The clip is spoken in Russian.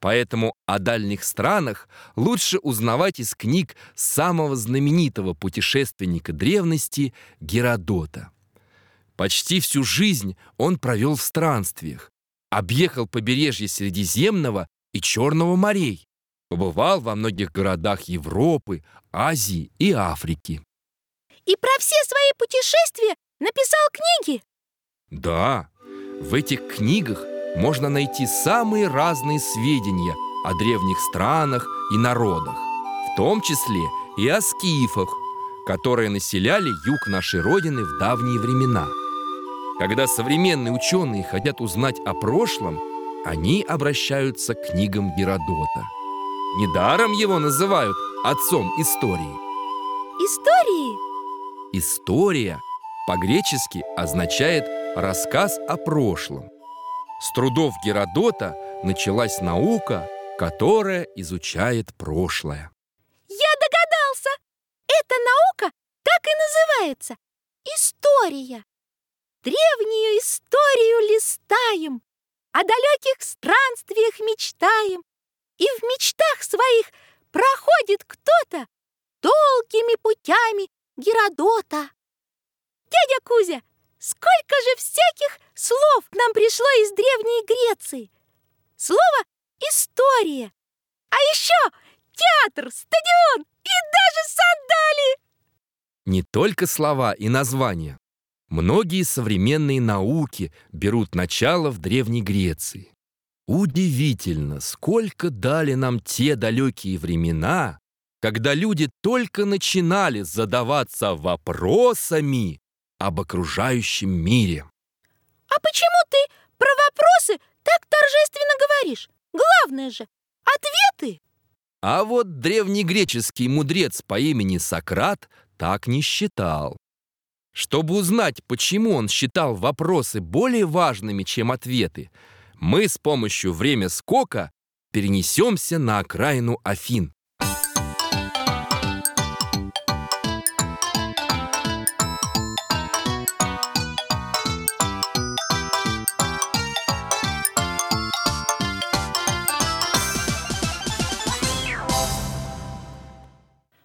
Поэтому о дальних странах лучше узнавать из книг самого знаменитого путешественника древности Геродота. Почти всю жизнь он провел в странствиях, объехал побережье Средиземного и Черного морей, побывал во многих городах Европы, Азии и Африки. И про все свои путешествия написал книги? Да, в этих книгах можно найти самые разные сведения о древних странах и народах, в том числе и о скифах, которые населяли юг нашей Родины в давние времена. Когда современные ученые хотят узнать о прошлом, они обращаются к книгам Геродота. Недаром его называют отцом истории. Истории? История по-гречески означает «рассказ о прошлом». С трудов Геродота началась наука, которая изучает прошлое. Я догадался! Эта наука так и называется – история. Древнюю историю листаем, о далеких странствиях мечтаем, и в мечтах своих проходит кто-то долгими путями Геродота. Дядя Кузя, сколько же всяких слов нам пришло из Древней Греции. Слово «история», а еще театр, стадион и даже сандали. Не только слова и названия. Многие современные науки берут начало в Древней Греции. Удивительно, сколько дали нам те далекие времена, когда люди только начинали задаваться вопросами об окружающем мире. А почему ты про вопросы так торжественно говоришь? Главное же – ответы. А вот древнегреческий мудрец по имени Сократ так не считал. Чтобы узнать, почему он считал вопросы более важными, чем ответы, мы с помощью время скока перенесемся на окраину Афин.